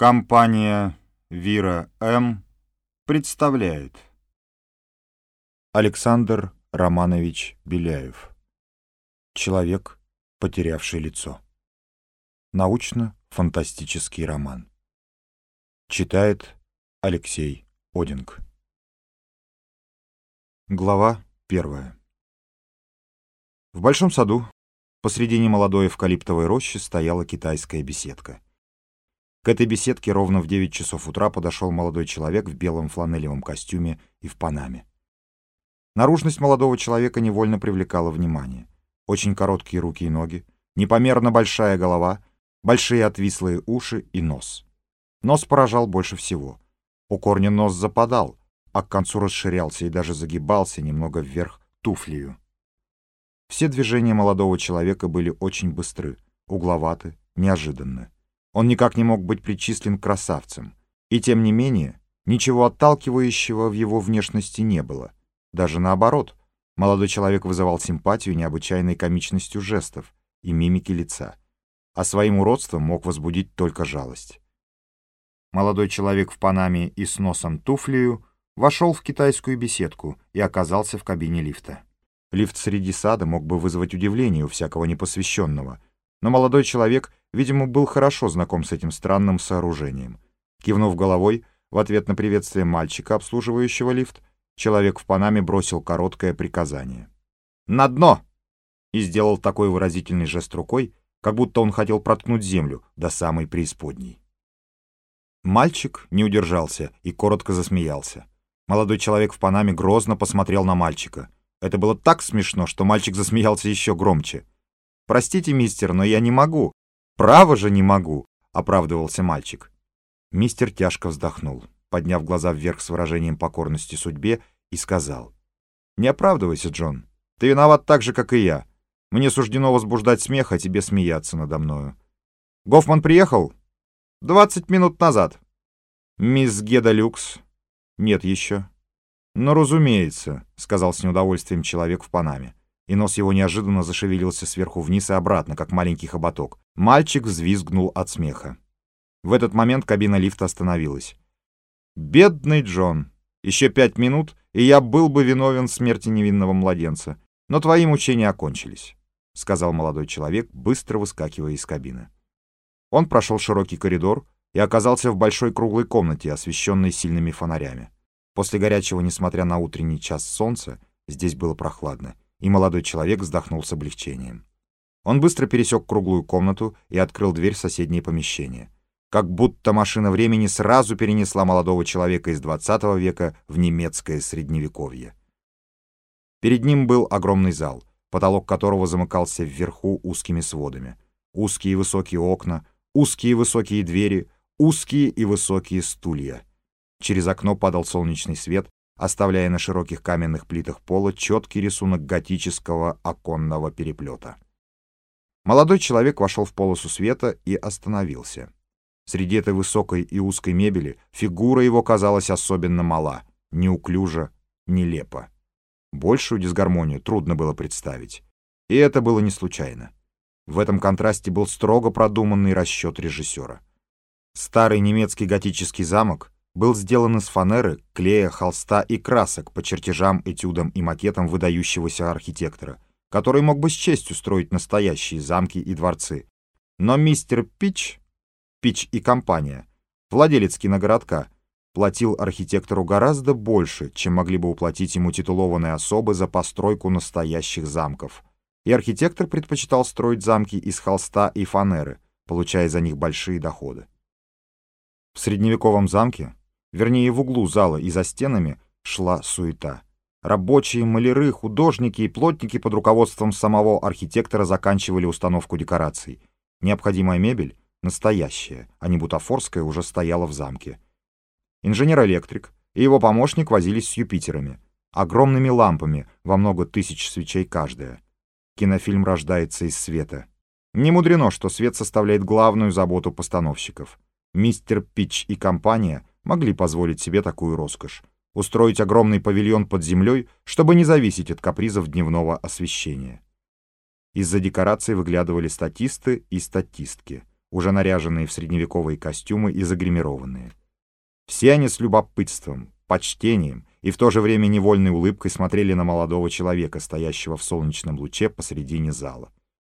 Компания «Вира М.» представляет. Александр Романович Беляев. Человек, потерявший лицо. Научно-фантастический роман. Читает Алексей Одинг. Глава первая. В большом саду посредине молодой эвкалиптовой рощи стояла китайская беседка — к этой беседке ровно в 9 часов утра подошел молодой человек в белом фланелевом костюме и в панаме. Наружность молодого человека невольно привлекала внимание. Очень короткие руки и ноги, непомерно большая голова, большие отвислые уши и нос. Нос поражал больше всего. У корня нос западал, а к концу расширялся и даже загибался немного вверх туфлею. Все движения молодого человека были очень быстры, угловаты, неожиданны. Он никак не мог быть причислен к красавцам. И тем не менее, ничего отталкивающего в его внешности не было. Даже наоборот, молодой человек вызывал симпатию необычайной комичностью жестов и мимики лица, а своим уродством мог возбудить только жалость. Молодой человек в панаме и с носом туфлею вошел в китайскую беседку и оказался в кабине лифта. Лифт среди сада мог бы вызвать удивление у всякого непосвященного — но молодой человек, видимо, был хорошо знаком с этим странным сооружением. Кивнув головой, в ответ на приветствие мальчика, обслуживающего лифт, человек в панаме бросил короткое приказание. «На дно!» и сделал такой выразительный жест рукой, как будто он хотел проткнуть землю до самой преисподней. Мальчик не удержался и коротко засмеялся. Молодой человек в панаме грозно посмотрел на мальчика. Это было так смешно, что мальчик засмеялся еще громче. «Простите, мистер, но я не могу. Право же не могу», — оправдывался мальчик. Мистер тяжко вздохнул, подняв глаза вверх с выражением покорности судьбе, и сказал. «Не оправдывайся, Джон. Ты виноват так же, как и я. Мне суждено возбуждать смех, а тебе смеяться надо мною. Гофман приехал? Двадцать минут назад. Мисс Геда Люкс? Нет еще. Ну, разумеется, — сказал с неудовольствием человек в Панаме и нос его неожиданно зашевелился сверху вниз и обратно, как маленький хоботок. Мальчик взвизгнул от смеха. В этот момент кабина лифта остановилась. «Бедный Джон! Еще пять минут, и я был бы виновен в смерти невинного младенца. Но твои мучения окончились», — сказал молодой человек, быстро выскакивая из кабины. Он прошел широкий коридор и оказался в большой круглой комнате, освещенной сильными фонарями. После горячего, несмотря на утренний час солнца, здесь было прохладно и молодой человек вздохнул с облегчением. Он быстро пересек круглую комнату и открыл дверь в соседнее помещение. Как будто машина времени сразу перенесла молодого человека из 20 века в немецкое средневековье. Перед ним был огромный зал, потолок которого замыкался вверху узкими сводами. Узкие высокие окна, узкие высокие двери, узкие и высокие стулья. Через окно падал солнечный свет, оставляя на широких каменных плитах пола четкий рисунок готического оконного переплета. Молодой человек вошел в полосу света и остановился. Среди этой высокой и узкой мебели фигура его казалась особенно мала, неуклюжа, нелепа. Большую дисгармонию трудно было представить. И это было не случайно. В этом контрасте был строго продуманный расчет режиссера. Старый немецкий готический замок — был сделан из фанеры, клея, холста и красок по чертежам, этюдам и макетам выдающегося архитектора, который мог бы с честью строить настоящие замки и дворцы. Но мистер Пич, Пич и компания, владелец киногородка, платил архитектору гораздо больше, чем могли бы уплатить ему титулованные особы за постройку настоящих замков. И архитектор предпочитал строить замки из холста и фанеры, получая за них большие доходы. В средневековом замке Вернее, в углу зала и за стенами шла суета. Рабочие, маляры, художники и плотники под руководством самого архитектора заканчивали установку декораций. Необходимая мебель, настоящая, а не бутафорская, уже стояла в замке. Инженер-электрик и его помощник возились с Юпитерами, огромными лампами, во много тысяч свечей каждая. Кинофильм рождается из света. Не мудрено, что свет составляет главную заботу постановщиков. Мистер Пич и компания могли позволить себе такую роскошь — устроить огромный павильон под землей, чтобы не зависеть от капризов дневного освещения. Из-за декораций выглядывали статисты и статистки. уже наряженные в средневековые костюмы и загримированные. Все они с любопытством, почтением и в то же время невольной улыбкой смотрели на молодого человека, стоящего в солнечном луче посредине зала.